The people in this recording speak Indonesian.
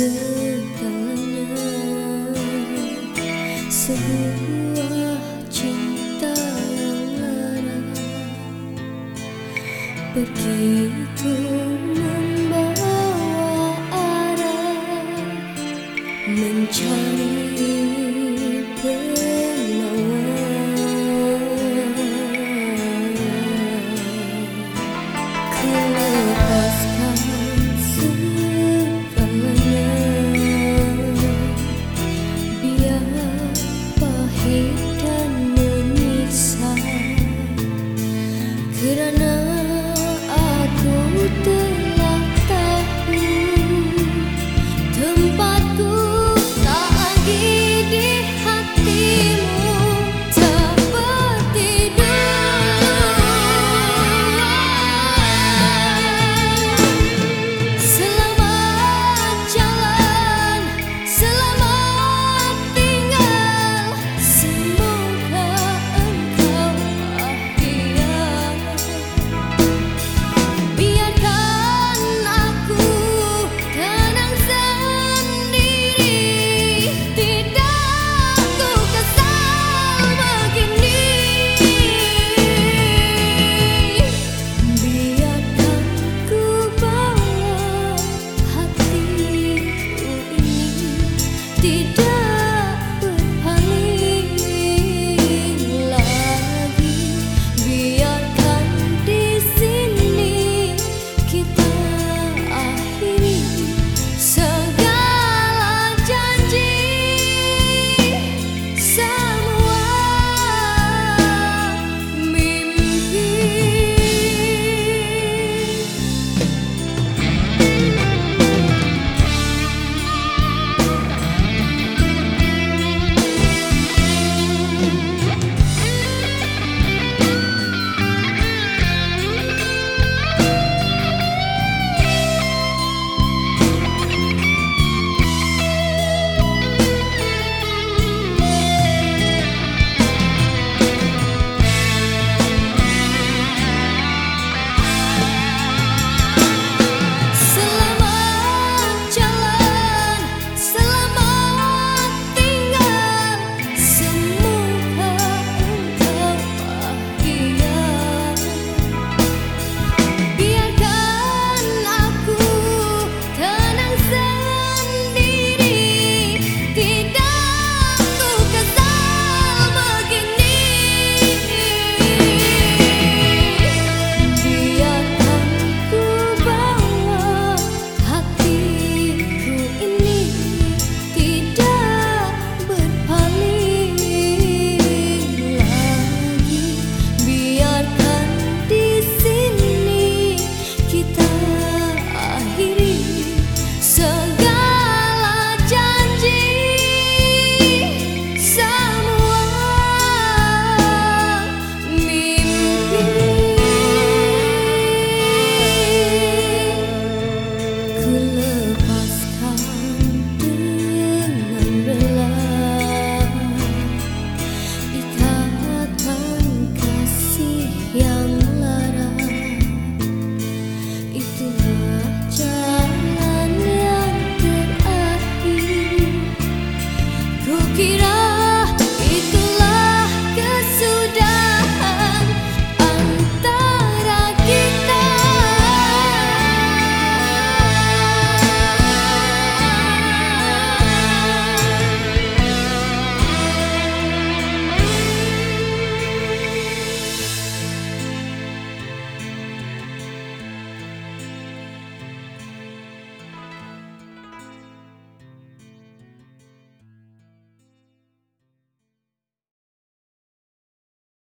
dengannya sebuah cinta yang lara begitu membawa arah mencari. Ber